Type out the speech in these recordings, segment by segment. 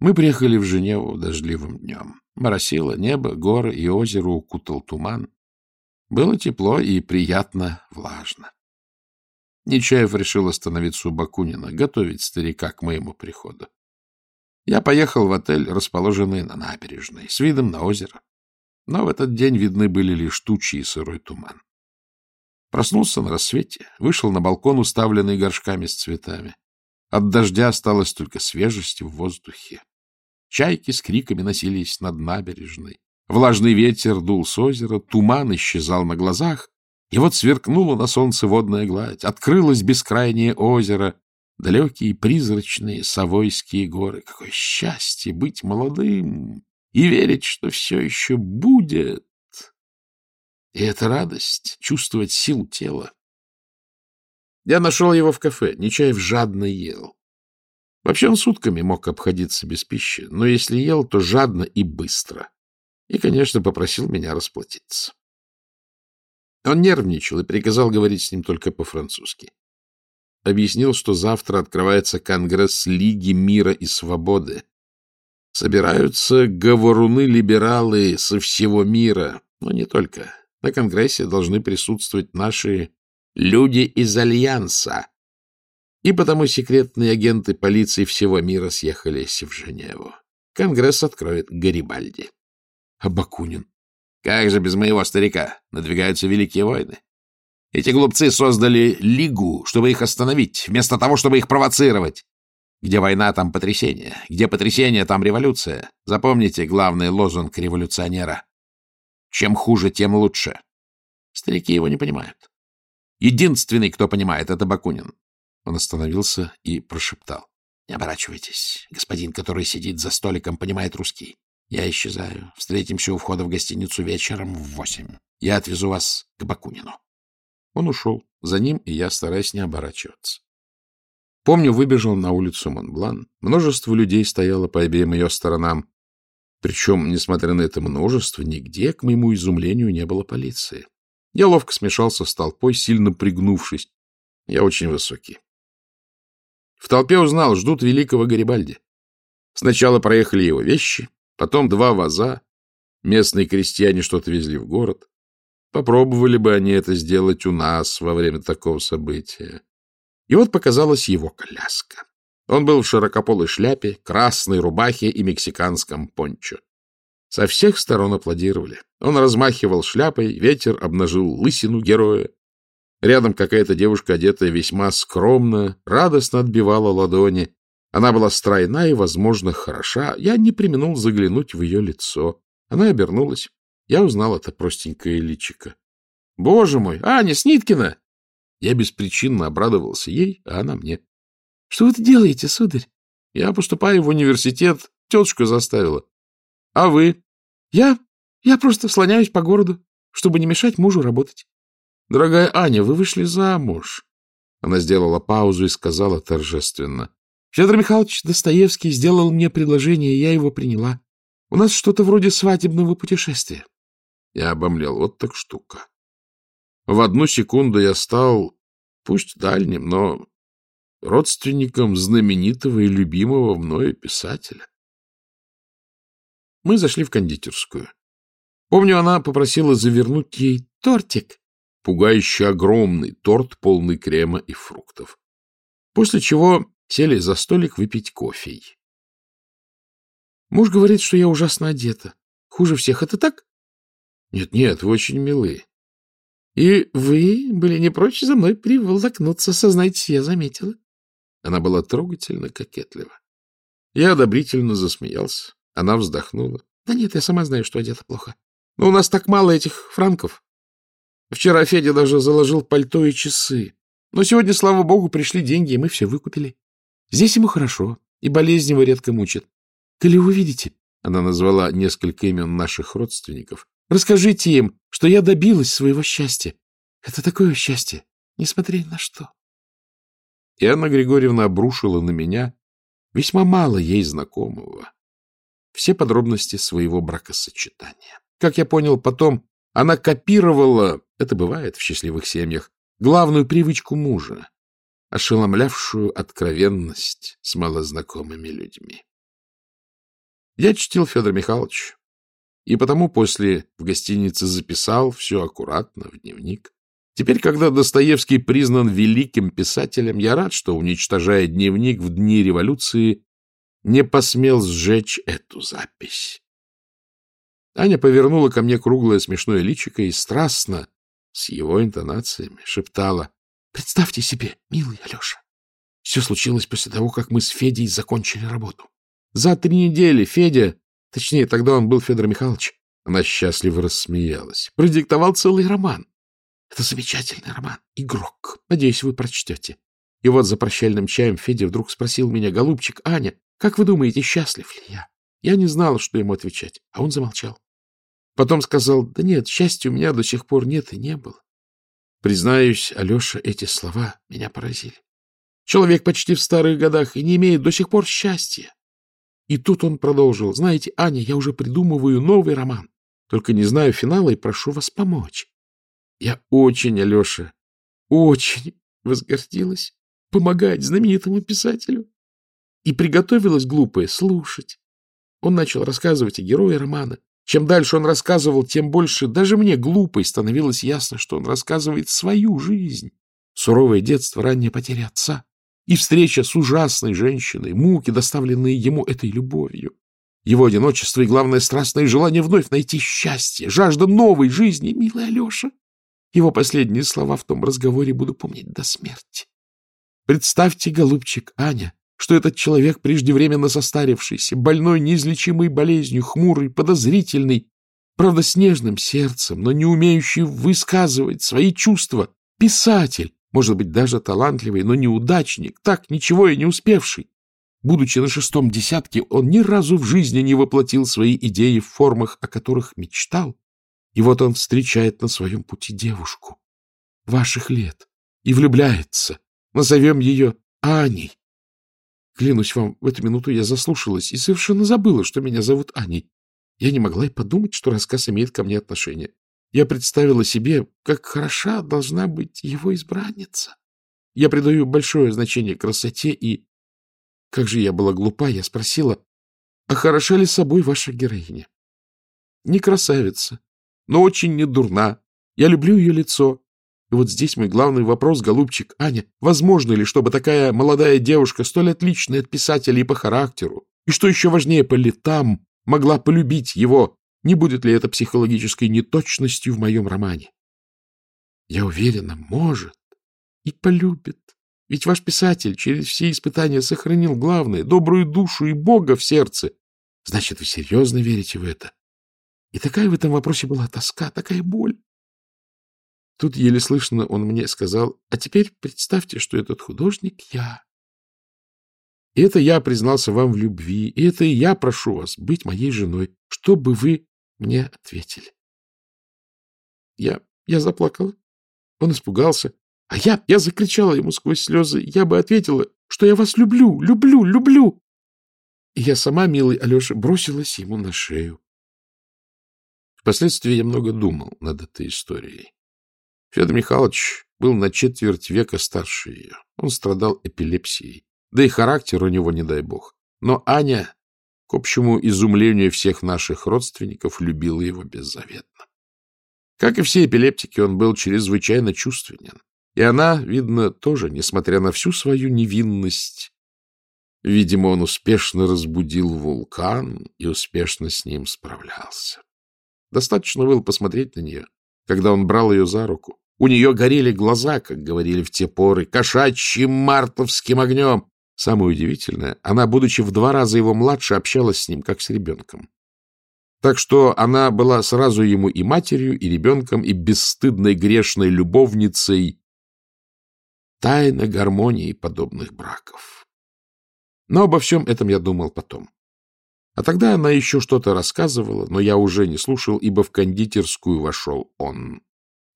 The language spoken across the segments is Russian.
Мы приехали в Женеву дождливым днем. Моросило небо, горы и озеро укутал туман. Было тепло и приятно влажно. Нечаев решил остановиться у Бакунина, готовить старика к моему приходу. Я поехал в отель, расположенный на набережной, с видом на озеро. Но в этот день видны были лишь тучи и сырой туман. Проснулся на рассвете, вышел на балкон, уставленный горшками с цветами. От дождя осталась только свежесть в воздухе. Чайки с криками носились над набережной. Влажный ветер дул с озера, туман исчезал на глазах, и вот сверкнула на солнце водная гладь, открылось бескрайнее озеро, далекие призрачные Савойские горы. Какое счастье быть молодым и верить, что все еще будет! И эта радость, чувствовать силу тела. Я нашел его в кафе, Нечаев жадно ел. Вообще он сутками мог обходиться без пищи, но если ел, то жадно и быстро. И, конечно, попросил меня расплатиться. Он нервничал и приказал говорить с ним только по-французски. Объяснил, что завтра открывается Конгресс Лиги мира и свободы. Собираются говоруны-либералы со всего мира, но не только. На Конгрессе должны присутствовать наши люди из Альянса. И потому секретные агенты полиции всего мира съехались в Женеву. Конгресс откроет Гарибальди. А Бакунин? Как же без моего старика? Надвигаются великие войны. Эти глупцы создали лигу, чтобы их остановить, вместо того, чтобы их провоцировать. Где война, там потрясение. Где потрясение, там революция. Запомните главный лозунг революционера. Чем хуже, тем лучше. Старики его не понимают. Единственный, кто понимает, это Бакунин. Он остановился и прошептал. — Не оборачивайтесь. Господин, который сидит за столиком, понимает русский. Я исчезаю. Встретимся у входа в гостиницу вечером в восемь. Я отвезу вас к Бакунину. Он ушел. За ним и я, стараясь не оборачиваться. Помню, выбежал на улицу Монблан. Множество людей стояло по обеим ее сторонам. Причем, несмотря на это множество, нигде, к моему изумлению, не было полиции. Я ловко смешался с толпой, сильно пригнувшись. Я очень высокий. В толпе узнал, ждут великого Гарибальди. Сначала проехали его вещи, Потом два ваза. Местные крестьяне что-то везли в город. Попробовали бы они это сделать у нас во время такого события. И вот показалась его коляска. Он был в широкополой шляпе, красной рубахе и мексиканском пончо. Со всех сторон аплодировали. Он размахивал шляпой, ветер обнажил лысину героя. Рядом какая-то девушка, одетая весьма скромно, радостно отбивала ладони. Она была стройна и, возможно, хороша. Я не применул заглянуть в ее лицо. Она обернулась. Я узнал это простенькое личико. — Боже мой! Аня Сниткина! Я беспричинно обрадовался ей, а она мне. — Что вы делаете, сударь? — Я поступаю в университет. Тетушка заставила. — А вы? — Я? Я просто слоняюсь по городу, чтобы не мешать мужу работать. — Дорогая Аня, вы вышли замуж. Она сделала паузу и сказала торжественно. Федор Михайлович Достоевский сделал мне предложение, и я его приняла. У нас что-то вроде свадебного путешествия. Я обомлел. Вот так штука. В одну секунду я стал, пусть дальним, но родственником знаменитого и любимого мною писателя. Мы зашли в кондитерскую. Помню, она попросила завернуть ей тортик. Пугающе огромный торт, полный крема и фруктов. После чего Сели за столик выпить кофе. Муж говорит, что я ужасно одета. Хуже всех. Это так? Нет-нет, вы очень милы. И вы были не прочь за мной приволокнуться, сознайтесь, я заметила. Она была трогательно кокетлива. Я одобрительно засмеялся. Она вздохнула. Да нет, я сама знаю, что одета плохо. Но у нас так мало этих франков. Вчера Федя даже заложил пальто и часы. Но сегодня, слава богу, пришли деньги, и мы все выкупили. Здесь ему хорошо, и болезнь его редко мучит. Коли увидите, — она назвала несколько имен наших родственников, — расскажите им, что я добилась своего счастья. Это такое счастье, несмотря ни на что. И Анна Григорьевна обрушила на меня весьма мало ей знакомого. Все подробности своего бракосочетания. Как я понял потом, она копировала, это бывает в счастливых семьях, главную привычку мужа ошеломлявшую откровенность с малознакомыми людьми. Я чтил Федор Михайлович, и потому после в гостинице записал все аккуратно в дневник. Теперь, когда Достоевский признан великим писателем, я рад, что, уничтожая дневник в дни революции, не посмел сжечь эту запись. Аня повернула ко мне круглое смешное личико и страстно, с его интонациями, шептала. — Представьте себе, милый Алеша, все случилось после того, как мы с Федей закончили работу. За три недели Федя, точнее, тогда он был Федор Михайлович, она счастливо рассмеялась, продиктовал целый роман. Это замечательный роман. Игрок. Надеюсь, вы прочтете. И вот за прощальным чаем Федя вдруг спросил меня, голубчик, Аня, как вы думаете, счастлив ли я? Я не знала, что ему отвечать, а он замолчал. Потом сказал, да нет, счастья у меня до сих пор нет и не было. Признаюсь, Алеша, эти слова меня поразили. Человек почти в старых годах и не имеет до сих пор счастья. И тут он продолжил. Знаете, Аня, я уже придумываю новый роман. Только не знаю финала и прошу вас помочь. Я очень, Алеша, очень возгордилась помогать знаменитому писателю. И приготовилась глупая слушать. Он начал рассказывать о герое романа. Чем дальше он рассказывал, тем больше даже мне, глупой, становилось ясно, что он рассказывает свою жизнь. Суровое детство, ранняя потеря отца и встреча с ужасной женщиной, муки, доставленные ему этой любовью. Его одиночество и, главное, страстное желание вновь найти счастье, жажда новой жизни, милый Алеша. Его последние слова в том разговоре буду помнить до смерти. Представьте, голубчик, Аня, что этот человек преждевременно состарившийся, больной неизлечимой болезнью, хмурый, подозрительный, правда, с нежным сердцем, но не умеющий высказывать свои чувства, писатель, может быть, даже талантливый, но неудачник, так ничего и не успевший. Будучи на шестом десятке, он ни разу в жизни не воплотил свои идеи в формах, о которых мечтал, и вот он встречает на своем пути девушку ваших лет и влюбляется. Назовем ее Аней. Клянусь вам, в эту минуту я заслушалась и совершенно забыла, что меня зовут Аней. Я не могла и подумать, что рассказ имеет ко мне отношение. Я представила себе, как хороша должна быть его избранница. Я придаю большое значение красоте и... Как же я была глупа, я спросила, а хороша ли собой ваша героиня? Не красавица, но очень недурна. Я люблю ее лицо. И вот здесь мой главный вопрос, голубчик Аня. Возможно ли, чтобы такая молодая девушка, столь отличная от писателя и по характеру, и, что еще важнее, по летам, могла полюбить его? Не будет ли это психологической неточностью в моем романе? Я уверена, может и полюбит. Ведь ваш писатель через все испытания сохранил главное — добрую душу и Бога в сердце. Значит, вы серьезно верите в это? И такая в этом вопросе была тоска, такая боль. Тут еле слышно он мне сказал, а теперь представьте, что этот художник я. И это я признался вам в любви, и это я прошу вас быть моей женой, чтобы вы мне ответили. Я, я заплакала. Он испугался. А я, я закричала ему сквозь слезы. Я бы ответила, что я вас люблю, люблю, люблю. И я сама, милый Алеша, бросилась ему на шею. Впоследствии я много думал над этой историей. Федор Михайлович был на четверть века старше ее. Он страдал эпилепсией. Да и характер у него, не дай бог. Но Аня, к общему изумлению всех наших родственников, любила его беззаветно. Как и все эпилептики, он был чрезвычайно чувственен. И она, видно, тоже, несмотря на всю свою невинность, видимо, он успешно разбудил вулкан и успешно с ним справлялся. Достаточно было посмотреть на нее, когда он брал ее за руку. У нее горели глаза, как говорили в те поры, кошачьим мартовским огнем. Самое удивительное, она, будучи в два раза его младше, общалась с ним, как с ребенком. Так что она была сразу ему и матерью, и ребенком, и бесстыдной грешной любовницей. Тайна гармонии подобных браков. Но обо всем этом я думал потом. А тогда она еще что-то рассказывала, но я уже не слушал, ибо в кондитерскую вошел он.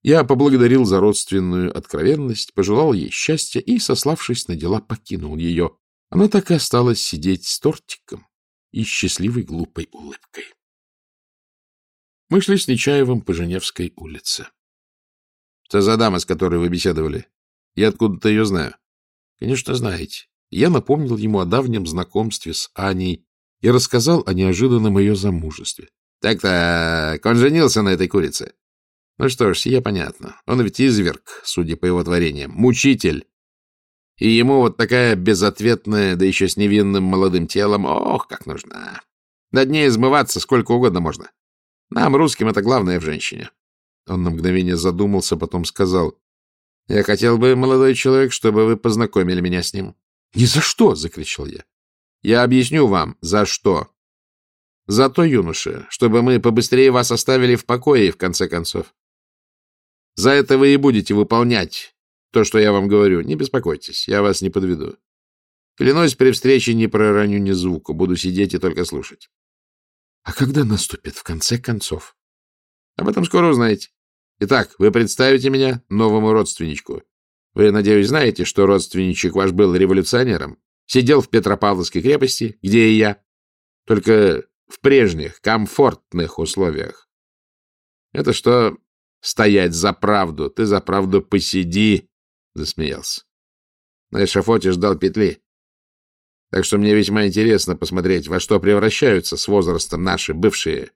Я поблагодарил за родственную откровенность, пожелал ей счастья и, сославшись на дела, покинул ее. Она так и осталась сидеть с тортиком и счастливой глупой улыбкой. Мы шли с Нечаевым по Женевской улице. — Что за с которой вы беседовали? Я откуда-то ее знаю. — Конечно, знаете. Я напомнил ему о давнем знакомстве с Аней, и рассказал о неожиданном ее замужестве. Так-так, он женился на этой курице. Ну что ж, сие понятно. Он ведь изверг, судя по его творениям, мучитель. И ему вот такая безответная, да еще с невинным молодым телом, ох, как нужна. Над ней измываться сколько угодно можно. Нам, русским, это главное в женщине. Он на мгновение задумался, потом сказал, «Я хотел бы, молодой человек, чтобы вы познакомили меня с ним». «Ни за что!» — закричал я. «Я объясню вам, за что. За то, юноша, чтобы мы побыстрее вас оставили в покое, в конце концов. За это вы и будете выполнять то, что я вам говорю. Не беспокойтесь, я вас не подведу. Клянусь, при встрече не пророню ни звука, буду сидеть и только слушать. А когда наступит, в конце концов? Об этом скоро узнаете. Итак, вы представите меня новому родственничку. Вы, надеюсь, знаете, что родственничек ваш был революционером, сидел в Петропавловской крепости, где и я, только в прежних, комфортных условиях. Это что стоять за правду? Ты за правду посиди, — засмеялся. На эшафоте ждал петли. Так что мне весьма интересно посмотреть, во что превращаются с возрастом наши бывшие.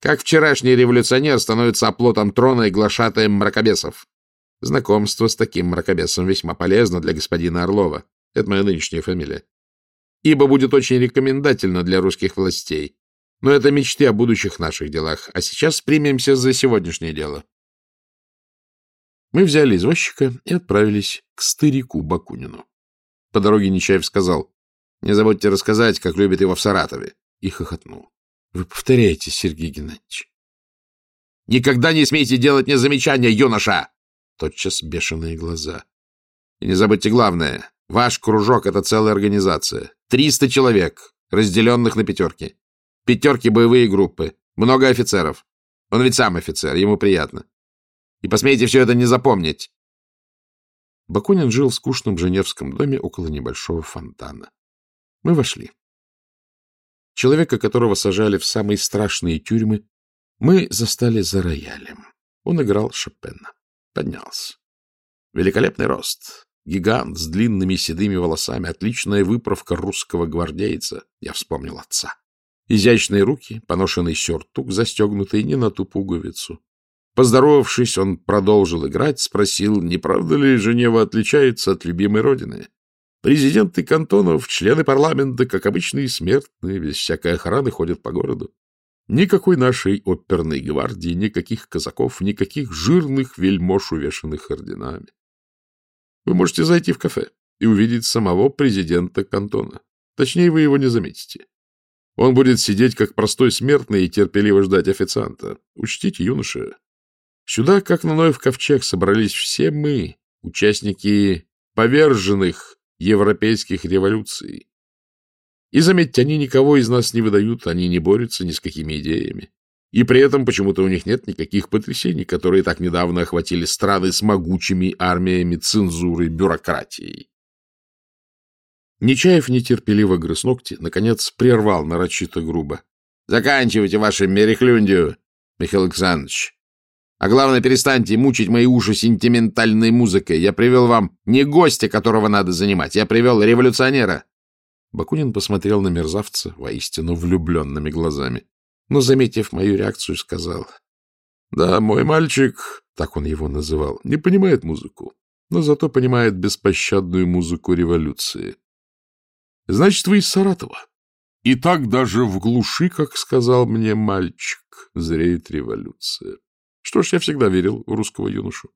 Как вчерашний революционер становится оплотом трона и глашатаем мракобесов. Знакомство с таким мракобесом весьма полезно для господина Орлова. Это моя нынешняя фамилия. Ибо будет очень рекомендательно для русских властей. Но это мечты о будущих наших делах. А сейчас примемся за сегодняшнее дело. Мы взяли извозчика и отправились к старику Бакунину. По дороге Нечаев сказал, не забудьте рассказать, как любит его в Саратове. И хохотнул. Вы повторяете, Сергей Геннадьевич. Никогда не смейте делать мне замечания, юноша! Тотчас бешеные глаза. И не забудьте главное. Ваш кружок — это целая организация. Триста человек, разделенных на пятерки. Пятерки — боевые группы. Много офицеров. Он ведь сам офицер, ему приятно. И посмейте все это не запомнить. Бакунин жил в скучном женевском доме около небольшого фонтана. Мы вошли. Человека, которого сажали в самые страшные тюрьмы, мы застали за роялем. Он играл Шопена. Поднялся. Великолепный рост. Гигант с длинными седыми волосами. Отличная выправка русского гвардейца. Я вспомнил отца. Изящные руки, поношенный сюртук, застегнутый не на ту пуговицу. Поздоровавшись, он продолжил играть, спросил, не правда ли Женева отличается от любимой родины. Президенты кантонов, члены парламента, как обычные смертные, без всякой охраны ходят по городу. Никакой нашей оперной гвардии, никаких казаков, никаких жирных вельмож, увешанных орденами. Вы можете зайти в кафе и увидеть самого президента кантона. Точнее, вы его не заметите. Он будет сидеть как простой смертный и терпеливо ждать официанта. Учтите, юноша, сюда, как на Ноев ковчег, собрались все мы, участники поверженных европейских революций. И, заметьте, они никого из нас не выдают, они не борются ни с какими идеями. И при этом почему-то у них нет никаких потрясений, которые так недавно охватили страны с могучими армиями цензуры, бюрократией. Нечаев нетерпеливо грыз ногти, наконец прервал нарочито грубо. — Заканчивайте ваши мерехлюндию, Михаил Александрович. А главное, перестаньте мучить мои уши сентиментальной музыкой. Я привел вам не гостя, которого надо занимать. Я привел революционера. Бакунин посмотрел на мерзавца воистину влюбленными глазами. Но, заметив мою реакцию, сказал. — Да, мой мальчик, так он его называл, не понимает музыку, но зато понимает беспощадную музыку революции. — Значит, вы из Саратова. И так даже в глуши, как сказал мне мальчик, зреет революция. Что ж, я всегда верил в русского юношу.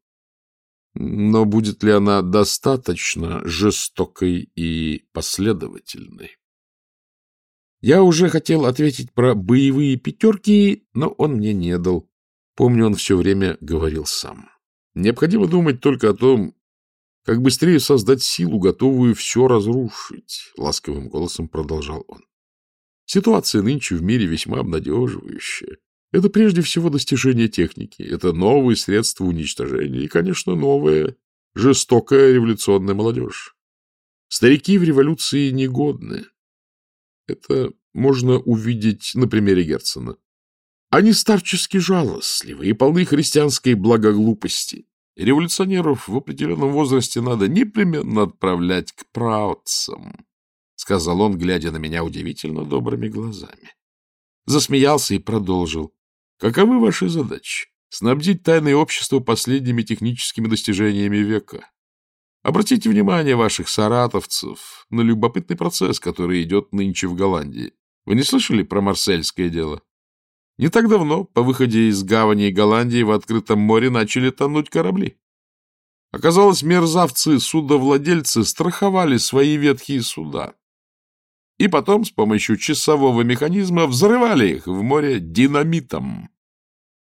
Но будет ли она достаточно жестокой и последовательной? Я уже хотел ответить про боевые пятерки, но он мне не дал. Помню, он все время говорил сам. Необходимо думать только о том, как быстрее создать силу, готовую все разрушить, — ласковым голосом продолжал он. Ситуация нынче в мире весьма обнадеживающая. Это прежде всего достижение техники, это новые средства уничтожения и, конечно, новая жестокая революционная молодежь. Старики в революции негодны. Это можно увидеть на примере Герцена. Они старчески жалостливы и полны христианской благоглупости. Революционеров в определенном возрасте надо непременно отправлять к праотцам, сказал он, глядя на меня удивительно добрыми глазами. Засмеялся и продолжил. — Каковы ваши задачи? Снабдить тайное общество последними техническими достижениями века. Обратите внимание ваших саратовцев на любопытный процесс, который идет нынче в Голландии. Вы не слышали про марсельское дело? Не так давно, по выходе из гавани Голландии в открытом море начали тонуть корабли. Оказалось, мерзавцы-судовладельцы страховали свои ветхие суда. И потом с помощью часового механизма взрывали их в море динамитом.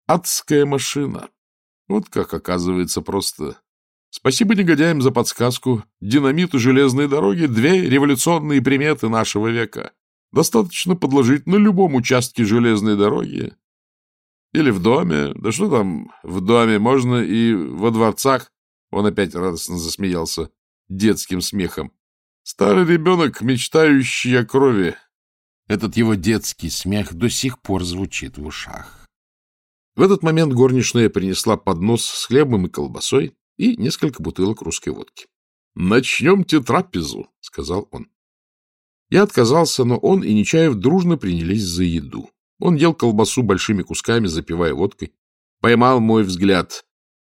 Адская машина. Вот как, оказывается, просто. Спасибо негодяям за подсказку. Динамит и железные дороги — две революционные приметы нашего века. Достаточно подложить на любом участке железной дороги. Или в доме. Да что там в доме? Можно и во дворцах. Он опять радостно засмеялся детским смехом. Старый ребенок, мечтающий о крови. Этот его детский смех до сих пор звучит в ушах. В этот момент горничная принесла поднос с хлебом и колбасой и несколько бутылок русской водки. — Начнемте трапезу, — сказал он. Я отказался, но он и Нечаев дружно принялись за еду. Он ел колбасу большими кусками, запивая водкой. Поймал мой взгляд.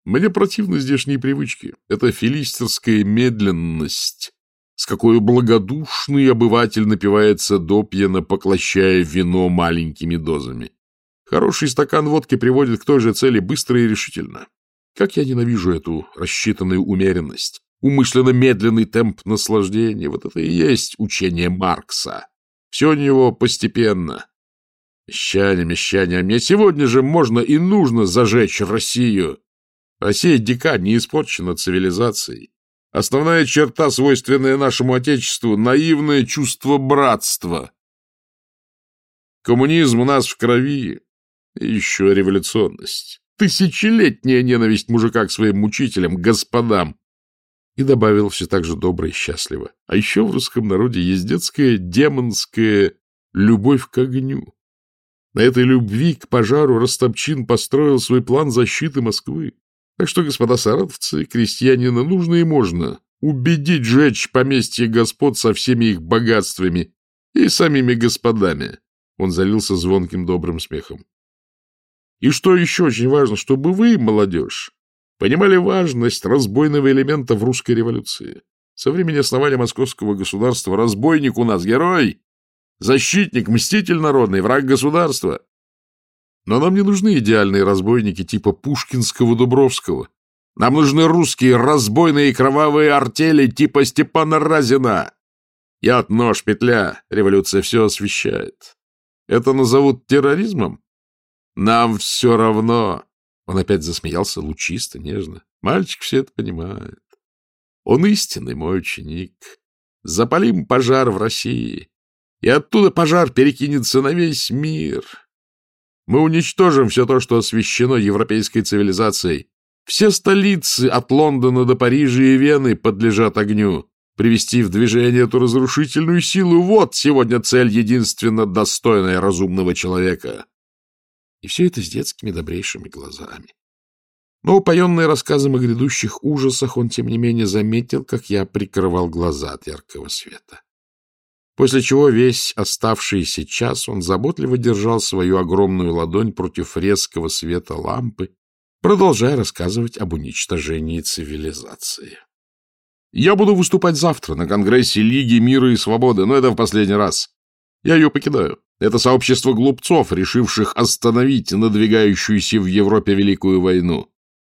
Мне противны здешние привычки. Это филистерская медленность, с какой благодушный обыватель напивается допьяно, поглощая вино маленькими дозами. Хороший стакан водки приводит к той же цели быстро и решительно. Как я ненавижу эту рассчитанную умеренность, умышленно медленный темп наслаждения. Вот это и есть учение Маркса. Все у него постепенно. Мещане, мещане, а мне сегодня же можно и нужно зажечь Россию. Россия дика, не испорчена цивилизацией. Основная черта, свойственная нашему Отечеству — наивное чувство братства. Коммунизм у нас в крови, и еще революционность. Тысячелетняя ненависть мужика к своим мучителям, господам. И добавил все так же добро и счастливо. А еще в русском народе есть детская демонская любовь к огню. На этой любви к пожару Ростопчин построил свой план защиты Москвы. Так что, господа саратовцы, крестьянина нужно и можно убедить жечь поместье господ со всеми их богатствами и самими господами. Он залился звонким добрым смехом. И что еще очень важно, чтобы вы, молодежь, понимали важность разбойного элемента в русской революции. Со времени основания московского государства разбойник у нас герой, защитник, мститель народный, враг государства. Но нам не нужны идеальные разбойники типа Пушкинского Дубровского. Нам нужны русские разбойные кровавые артели типа Степана Разина. Яд, нож, петля. Революция все освещает. Это назовут терроризмом? Нам все равно. Он опять засмеялся лучисто, нежно. Мальчик все это понимает. Он истинный мой ученик. Запалим пожар в России, и оттуда пожар перекинется на весь мир. Мы уничтожим все то, что освящено европейской цивилизацией. Все столицы от Лондона до Парижа и Вены подлежат огню. Привести в движение эту разрушительную силу — вот сегодня цель единственно достойная разумного человека. И все это с детскими добрейшими глазами. Но, упоенный рассказом о грядущих ужасах, он, тем не менее, заметил, как я прикрывал глаза от яркого света после чего весь оставшийся час он заботливо держал свою огромную ладонь против резкого света лампы, продолжая рассказывать об уничтожении цивилизации. «Я буду выступать завтра на Конгрессе Лиги Мира и Свободы, но это в последний раз. Я ее покидаю. Это сообщество глупцов, решивших остановить надвигающуюся в Европе Великую войну.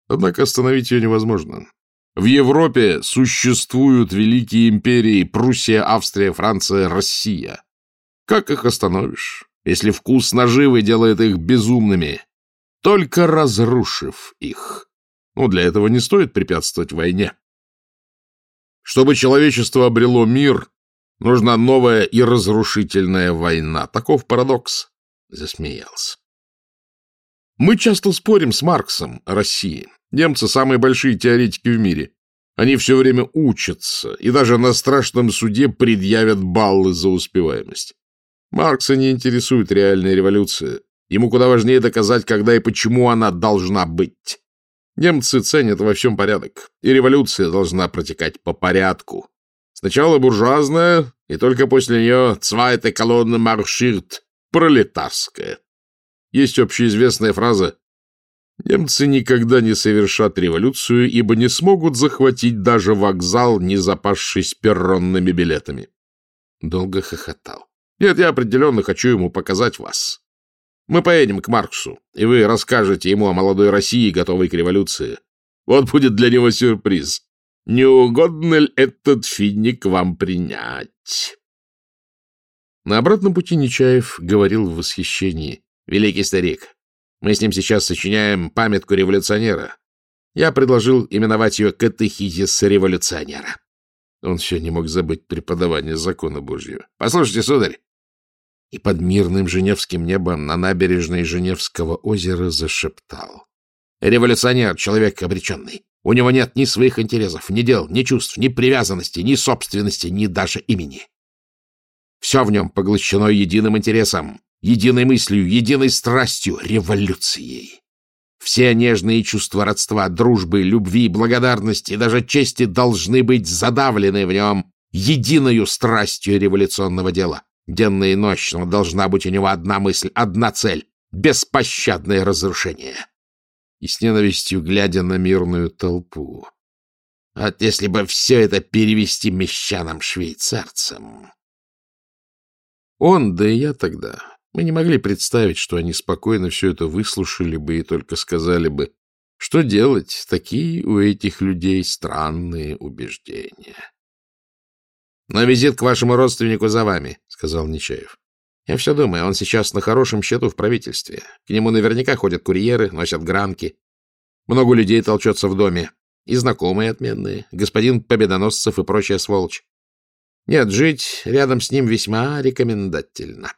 Однако остановить ее невозможно. В Европе существуют великие империи Пруссия, Австрия, Франция, Россия. Как их остановишь, если вкус наживы делает их безумными? Только разрушив их. Ну, для этого не стоит препятствовать войне. Чтобы человечество обрело мир, нужна новая и разрушительная война. Таков парадокс. Засмеялся. Мы часто спорим с Марксом о России. Немцы — самые большие теоретики в мире. Они все время учатся и даже на страшном суде предъявят баллы за успеваемость. Маркса не интересует реальная революция. Ему куда важнее доказать, когда и почему она должна быть. Немцы ценят во всем порядок, и революция должна протекать по порядку. Сначала буржуазная, и только после нее цвайта колонна марширт, пролетарская. Есть общеизвестная фраза «Немцы никогда не совершат революцию, ибо не смогут захватить даже вокзал, не запасшись перронными билетами». Долго хохотал. «Нет, я определенно хочу ему показать вас. Мы поедем к Марксу, и вы расскажете ему о молодой России, готовой к революции. Вот будет для него сюрприз. Не угодно ли этот финик вам принять? На обратном пути Нечаев говорил в восхищении. Великий старик, мы с ним сейчас сочиняем памятку революционера. Я предложил именовать ее «Катехизис революционера». Он все не мог забыть преподавание закона Божьего. Послушайте, сударь. И под мирным женевским небом на набережной Женевского озера зашептал. Революционер — человек обреченный. У него нет ни своих интересов, ни дел, ни чувств, ни привязанности, ни собственности, ни даже имени. Все в нем поглощено единым интересом, единой мыслью, единой страстью, революцией. Все нежные чувства родства, дружбы, любви, благодарности и даже чести должны быть задавлены в нем единою страстью революционного дела. Денно и ночно должна быть у него одна мысль, одна цель — беспощадное разрушение и с ненавистью глядя на мирную толпу. Вот если бы все это перевести мещанам-швейцарцам. Он, да и я тогда, мы не могли представить, что они спокойно все это выслушали бы и только сказали бы, что делать, такие у этих людей странные убеждения. — Но визит к вашему родственнику за вами, — сказал Нечаев. Я все думаю, он сейчас на хорошем счету в правительстве. К нему наверняка ходят курьеры, носят гранки. Много людей толчется в доме. И знакомые отменные, господин Победоносцев и прочая сволочь. Нет, жить рядом с ним весьма рекомендательно.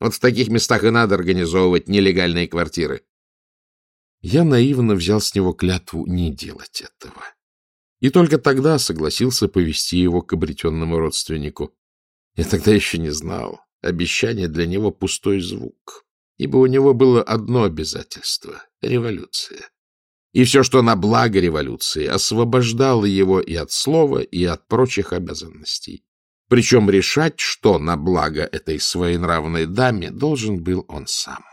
Вот в таких местах и надо организовывать нелегальные квартиры. Я наивно взял с него клятву не делать этого. И только тогда согласился повести его к обретенному родственнику. Я тогда еще не знал, Обещание для него пустой звук, ибо у него было одно обязательство — революция. И все, что на благо революции, освобождало его и от слова, и от прочих обязанностей. Причем решать, что на благо этой своенравной даме, должен был он сам.